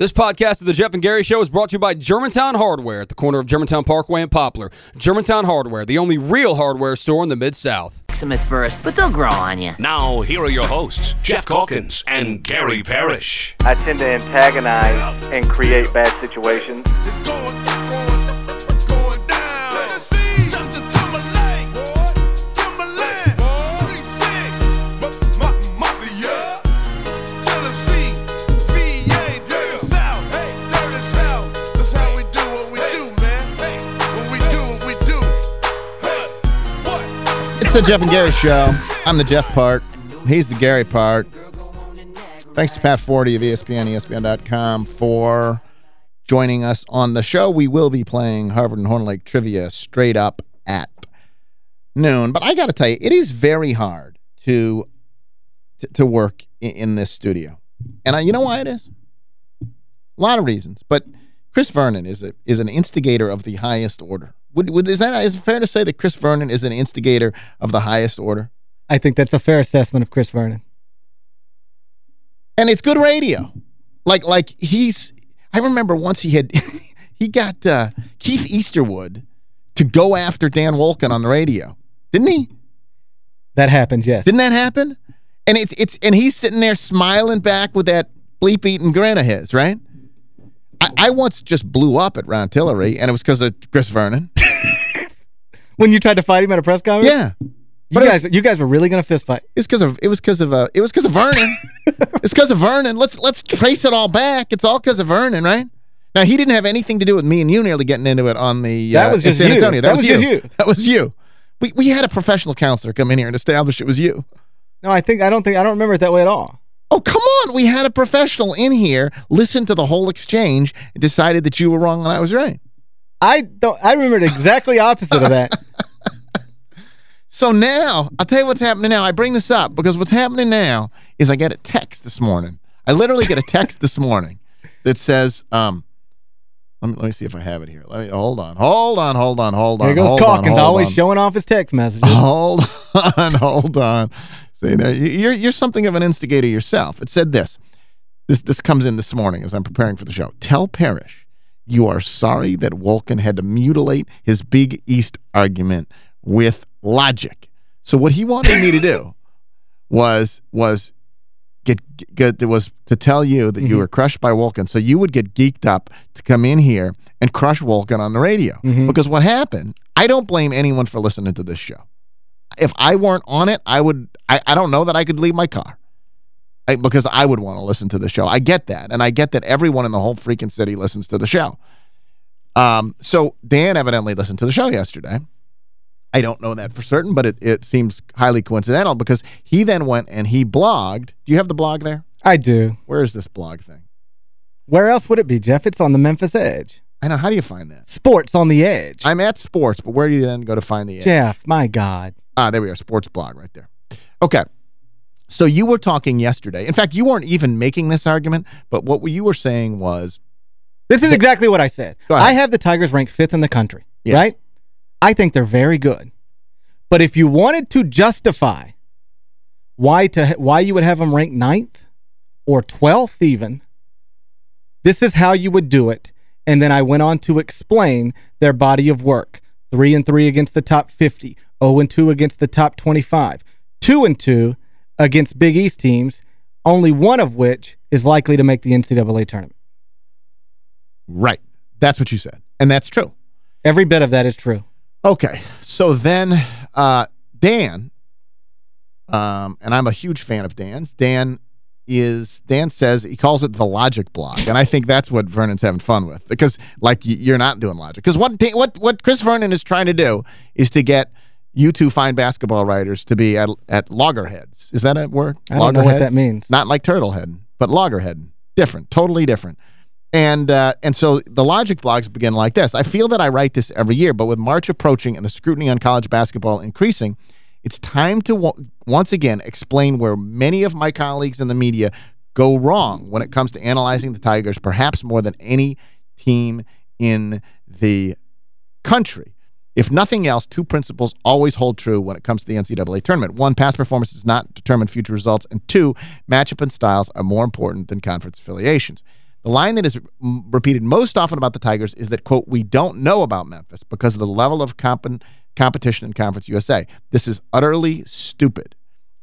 This podcast of the Geoff and Gary Show is brought to you by Germantown Hardware at the corner of Germantown Parkway and Poplar. Germantown Hardware, the only real hardware store in the Mid-South. them at first, but they'll grow on you. Now, here are your hosts, Geoff Calkins and Gary Parrish. I tend to antagonize and create bad situations. The Geoff and Gary Show. I'm the Geoff part. He's the Gary part. Thanks to Pat Forde of ESPN, ESPN.com for joining us on the show. We will be playing Harvard and Horn Lake Trivia straight up at noon. But I got to tell you, it is very hard to to, to work in, in this studio. And I, you know why it is? A lot of reasons. But Chris Vernon is a is an instigator of the highest order. Would, would is that is it fair to say that Chris Vernon is an instigator of the highest order? I think that's a fair assessment of Chris Vernon. And it's good radio. Like like he's I remember once he had he got uh, Keith Easterwood to go after Dan Wolken on the radio. Didn't he? That happened, yes. Didn't that happen? And it's it's and he's sitting there smiling back with that bleep eating grin of his, right? I, I once just blew up at Ron Tillery, and it was because of Chris Vernon. when you tried to fight him at a press conference? Yeah. You But guys you guys were really going to fist fight. It's because of it was because of uh it was because of Vernon. it's because of Vernon. Let's let's trace it all back. It's all because of Vernon, right? Now he didn't have anything to do with me and you nearly getting into it on the That uh, was just San you. That, That was, was you. you. That was you. We we had a professional counselor come in here and establish it was you. No, I think I don't think I don't remember it that way at all. Oh, come on. We had a professional in here, listened to the whole exchange, and decided that you were wrong and I was right. I don't I remembered exactly opposite of that. So now, I'll tell you what's happening now. I bring this up because what's happening now is I get a text this morning. I literally get a text this morning that says, um, let me, let me see if I have it here. Let me hold on. Hold on, hold on, hold on. There goes hold on, Calkins hold always on. showing off his text messages. Hold on, hold on. See, you're, you're something of an instigator yourself. It said this. This this comes in this morning as I'm preparing for the show. Tell Parrish you are sorry that Wolken had to mutilate his Big East argument with logic. So what he wanted me to do was was get, get was to tell you that you mm-hmm. were crushed by Wolken. So you would get geeked up to come in here and crush Wolken on the radio. Mm-hmm. Because what happened, I don't blame anyone for listening to this show. If I weren't on it, I would I, I don't know that I could leave my car. I, because I would want to listen to the show. I get that. And I get that everyone in the whole freaking city listens to the show. Um, so Dan evidently listened to the show yesterday. I don't know that for certain, but it, it seems highly coincidental because he then went and he blogged. Do you have the blog there? I do. Where is this blog thing? Where else would it be, Geoff? It's on the Memphis Edge. I know. How do you find that? Sports on the Edge. I'm at sports, but where do you then go to find the Geoff, my God. Ah, there we are. Sports blog right there. Okay. So you were talking yesterday. In fact, you weren't even making this argument, but what you were saying was, This is exactly what I said. I have the Tigers ranked fifth in the country, Yes. right? I think they're very good. But if you wanted to justify why to why you would have them ranked ninth or 12th even, this is how you would do it. And then I went on to explain their body of work. 3 and 3 against the top 50, 0 and 2 against the top 25, 2 and 2 against Big East teams, only one of which is likely to make the NCAA tournament. right. That's what you said. And that's true. Every bit of that is true. Okay. So then uh, Dan, um, and I'm a huge fan of Dan's, Dan is, Dan says, he calls it the logic block And I think that's what Vernon's having fun with. Because, like, you're not doing logic. Because what, what, what Chris Vernon is trying to do is to get you two fine basketball writers to be at, at loggerheads. Is that a word? I don't know what that means. Not like turtlehead, but loggerhead. Different, totally different. And uh, and so the logic blogs begin like this. I feel that I write this every year, but with March approaching and the scrutiny on college basketball increasing, it's time to once again explain where many of my colleagues in the media go wrong when it comes to analyzing the Tigers, perhaps more than any team in the country. If nothing else, two principles always hold true when it comes to the NCAA tournament. One, past performance does not determine future results. And two, matchup and styles are more important than conference affiliations. The line that is repeated most often about the Tigers is that, quote, we don't know about Memphis because of the level of comp competition in Conference USA. This is utterly stupid.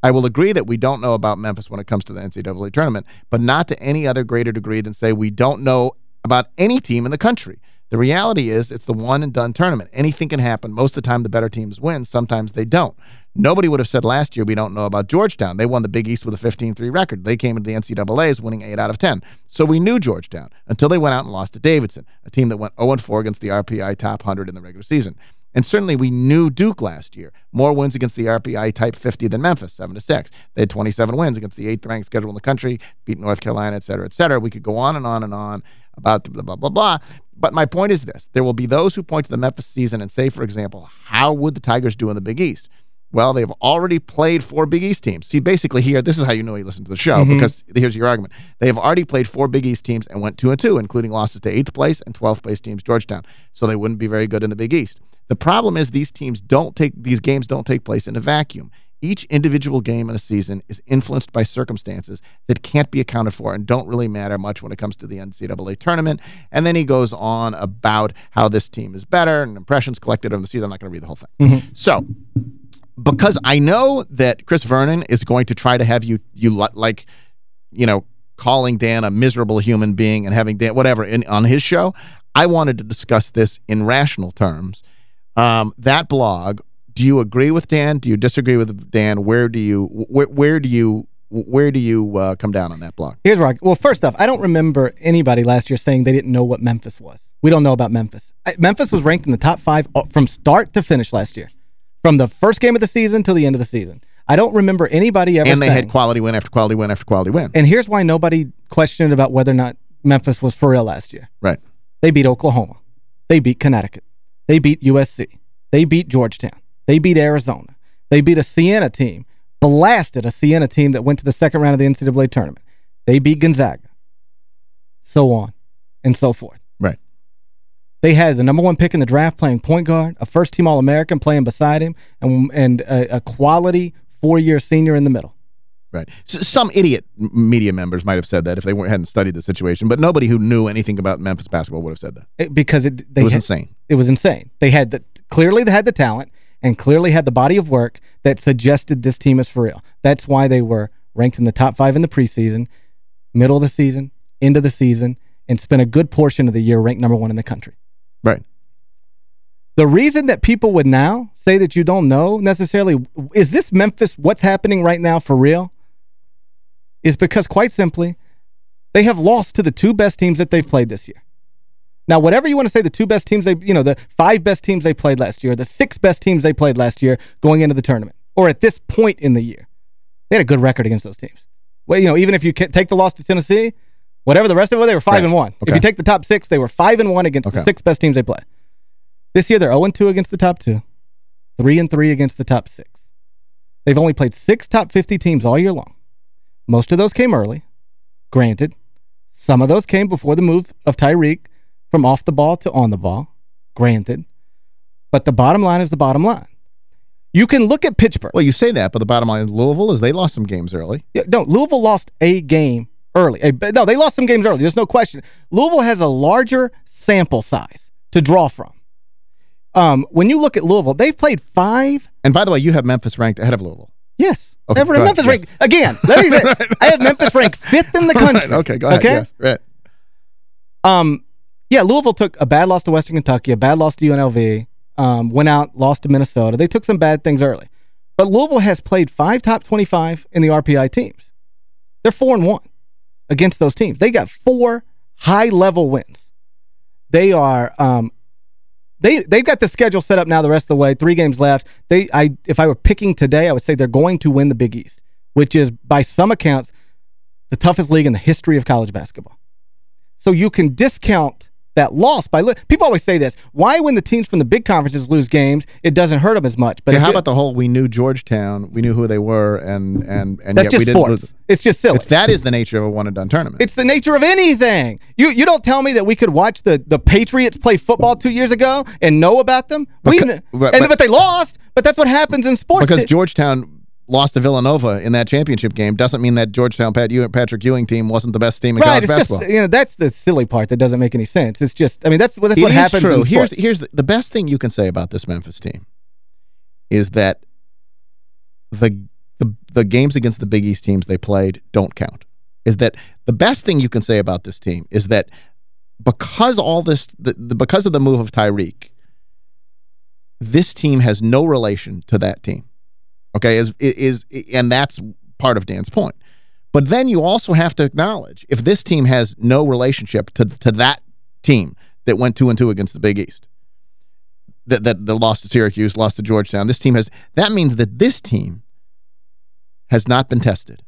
I will agree that we don't know about Memphis when it comes to the NCAA tournament, but not to any other greater degree than say we don't know about any team in the country. The reality is it's the one and done tournament. Anything can happen. Most of the time the better teams win. Sometimes they don't. Nobody would have said last year we don't know about Georgetown. They won the Big East with a 15-3 record. They came into the NCAAs winning 8 out of 10. So we knew Georgetown until they went out and lost to Davidson, a team that went 0-4 against the RPI top 100 in the regular season. And certainly we knew Duke last year. More wins against the RPI type 50 than Memphis, 7 to 6. They had 27 wins against the 8th ranked schedule in the country, beat North Carolina, et cetera, et cetera. We could go on and on and on about blah, blah, blah, blah. But my point is this. There will be those who point to the Memphis season and say, for example, how would the Tigers do in the Big East? Well, they've already played four Big East teams. See, basically here, this is how you know you listen to the show, Mhm. because here's your argument. They have already played four Big East teams and went two and two, including losses to eighth place and 12th place teams, Georgetown. So they wouldn't be very good in the Big East. The problem is these teams don't take these games don't take place in a vacuum. Each individual game in a season is influenced by circumstances that can't be accounted for and don't really matter much when it comes to the NCAA tournament. And then he goes on about how this team is better and impressions collected over the season. I'm not going to read the whole thing. So because I know that Chris Vernon is going to try to have you you like you know calling Dan a miserable human being and having Dan whatever in, on his show I wanted to discuss this in rational terms um, that blog do you agree with Dan do you disagree with Dan where do you where, where do you where do you uh, come down on that block? Here's where I, well, first off, I don't remember anybody last year saying they didn't know what Memphis was. We don't know about Memphis. I, Memphis was ranked in the top five uh, from start to finish last year. From the first game of the season till the end of the season. I don't remember anybody ever and they saying, had quality win after quality win after quality win and here's why nobody questioned about whether or not Memphis was for real last year. right They beat Oklahoma. They beat Connecticut. They beat USC. They beat Georgetown. They beat Arizona. They beat a Siena team, blasted a Siena team that went to the second round of the NCAA tournament. They beat Gonzaga. So on and so forth. right They had the number one pick in the draft playing point guard, a first-team All-American playing beside him, and, and a, a quality four-year senior in the middle. Right. S some idiot media members might have said that if they weren't, hadn't studied the situation, but nobody who knew anything about Memphis basketball would have said that. It- because it, they It was had- insane. It was insane. They had the clearly they had the talent and clearly had the body of work that suggested this team is for real. That's why they were ranked in the top five in the preseason, middle of the season, end of the season, and spent a good portion of the year ranked number one in the country. Right. The reason that people would now say that you don't know necessarily, is this Memphis what's happening right now for real? Is because quite simply, they have lost to the two best teams that they've played this year. Now, whatever you want to say, the two best teams, they you know, the five best teams they played last year, the six best teams they played last year going into the tournament, or at this point in the year, they had a good record against those teams. Well, you know, even if you take the loss to Tennessee, whatever the rest of it, they were 5 Right. and one. If you take the top six, they were 5 and one against the six best teams they play. This year, they're 0 and 2 against the top two, 3 and 3 against the top six. They've only played six top 50 teams all year long. Most of those came early, granted. Some of those came before the move of Tyreke from off the ball to on the ball, granted. But the bottom line is the bottom line. You can look at Pittsburgh. Well, you say that, but the bottom line is Louisville is they lost some games early. Yeah, no, Louisville lost a game early. A- no, they lost some games early. There's no question. Louisville has a larger sample size to draw from. Um, when you look at Louisville, they've played five. And by the way, you have Memphis ranked ahead of Louisville. Yes. Okay, Ever Memphis yes. ranked again. Let me say, I have Memphis ranked fifth in the country. okay, go ahead. Okay? Yes, right. Um, yeah, Louisville took a bad loss to Western Kentucky, a bad loss to UNLV, um, went out, lost to Minnesota. They took some bad things early. But Louisville has played five top 25 in the RPI teams. They're 4 and one against those teams. They got four high-level wins. They are um, they they've got the schedule set up now the rest of the way. Three games left. They I if I were picking today, I would say they're going to win the Big East, which is by some accounts the toughest league in the history of college basketball. So you can discount that loss by people always say this. Why when the teams from the big conferences lose games, it doesn't hurt them as much. But if how you- about the whole we knew Georgetown, we knew who they were, and and and that's yet just we didn't sports. lose. It's just silly. It's, that is the nature of a one-and-done tournament. It's the nature of anything. You you don't tell me that we could watch the the Patriots play football two years ago and know about them. we Beca- but- and but- they lost. But that's what happens in sports. because It- Georgetown lost to Villanova in that championship game doesn't mean that Georgetown Pat Ewing, Patrick Ewing team wasn't the best team in right, college it's basketball. just, you know, that's the silly part that doesn't make any sense. It's just, I mean, that's, that's It what happens true. Here's, here's the, the best thing you can say about this Memphis team is that the, the the games against the Big East teams they played don't count. Is that the best thing you can say about this team is that because all this the, the because of the move of Tyreke, this team has no relation to that team. Okay, is is and that's part of Dan's point. But then you also have to acknowledge if this team has no relationship to to that team that went two and two against the Big East, that that, that lost to Syracuse, lost to Georgetown. This team has that means that this team has not been tested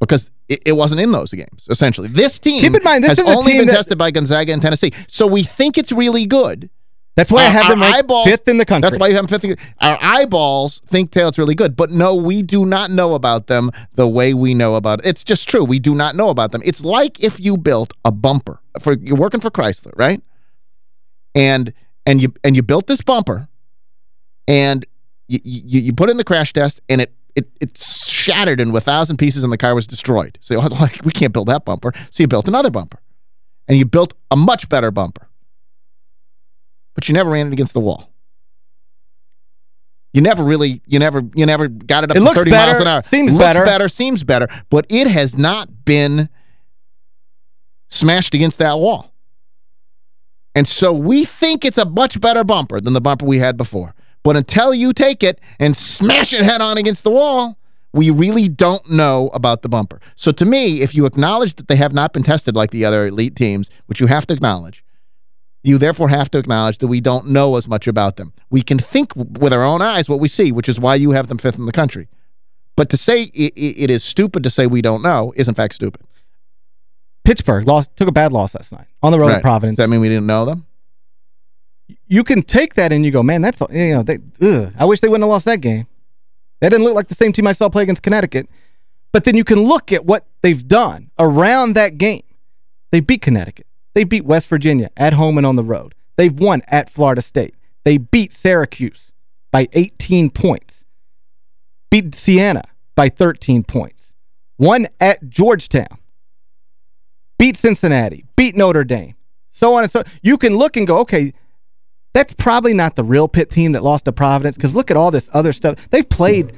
because it, it wasn't in those games. Essentially, this team Keep in mind, this has is a only team been tested by Gonzaga and Tennessee. So we think it's really good. That's why I have them ranked eyeballs- fifth in the country. That's why you have them fifth. in- Our eyeballs think Taylor's really good, but no, we do not know about them the way we know about it. It's just true. We do not know about them. It's like if you built a bumper for you're working for Chrysler, right? And and you and you built this bumper, and you you, you put it in the crash test, and it it it shattered into a thousand pieces, and the car was destroyed. So you're like, we can't build that bumper. So you built another bumper, and you built a much better bumper but you never ran it against the wall. You never really, you never, you never got it up It to looks 30 better, miles an hour. seems looks better. better, seems better, but it has not been smashed against that wall. And so we think it's a much better bumper than the bumper we had before. But until you take it and smash it head on against the wall, we really don't know about the bumper. So to me, if you acknowledge that they have not been tested like the other elite teams, which you have to acknowledge, you therefore have to acknowledge that we don't know as much about them. We can think with our own eyes what we see, which is why you have them fifth in the country. But to say it, it is stupid to say we don't know is in fact stupid. Pittsburgh lost took a bad loss last night on the road Right. at Providence. Does that mean we didn't know them? you can take that and you go, man, that's you know, they, ugh, I wish they wouldn't have lost that game. That didn't look like the same team I saw play against Connecticut. But then you can look at what they've done around that game. They beat Connecticut. They beat West Virginia at home and on the road. They've won at Florida State. They beat Syracuse by 18 points. Beat Siena by 13 points. Won at Georgetown. Beat Cincinnati. Beat Notre Dame. So on and so You can look and go, okay, that's probably not the real Pitt team that lost to Providence because look at all this other stuff. They've played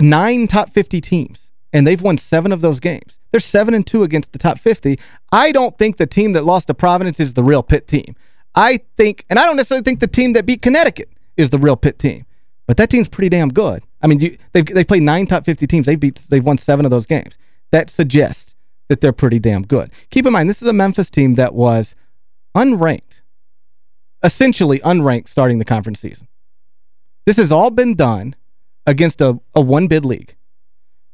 nine top 50 teams, and they've won seven of those games. They're 7 and two against the top 50. I don't think the team that lost to Providence is the real Pitt team. I think, and I don't necessarily think the team that beat Connecticut is the real Pitt team. But that team's pretty damn good. I mean, you, they've, they've played nine top 50 teams. They beat, they've won seven of those games. That suggests that they're pretty damn good. Keep in mind, this is a Memphis team that was unranked essentially unranked starting the conference season. This has all been done against a, a one-bid league.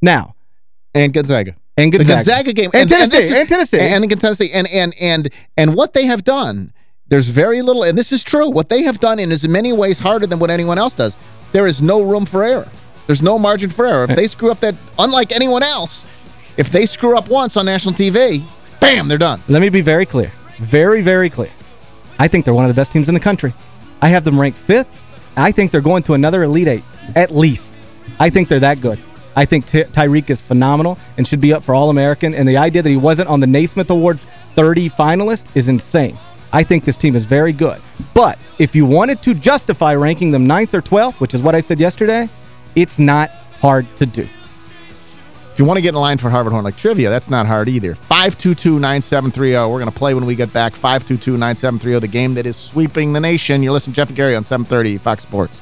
Now, And Gonzaga. And The Gonzaga. Gonzaga game. And, Tennessee. this is- and Tennessee. And, and Tennessee. And, and, and, and what they have done, there's very little, and this is true, what they have done in as many ways harder than what anyone else does. There is no room for error. There's no margin for error. If eh. they screw up that, unlike anyone else, if they screw up once on national TV, bam, they're done. Let me be very clear. Very, very clear. I think they're one of the best teams in the country. I have them ranked fifth. I think they're going to another Elite Eight, at least. I think they're that good. I think Ty Tyreke is phenomenal and should be up for All-American, and the idea that he wasn't on the Naismith Awards 30 finalist is insane. I think this team is very good. But if you wanted to justify ranking them ninth or 12th, which is what I said yesterday, it's not hard to do. If you want to get in line for Harvard Horn Lake Trivia, that's not hard either. 522-9730. We're going to play when we get back. 522-9730, the game that is sweeping the nation. You're listening to Geoff and Gary on 730 Fox Sports.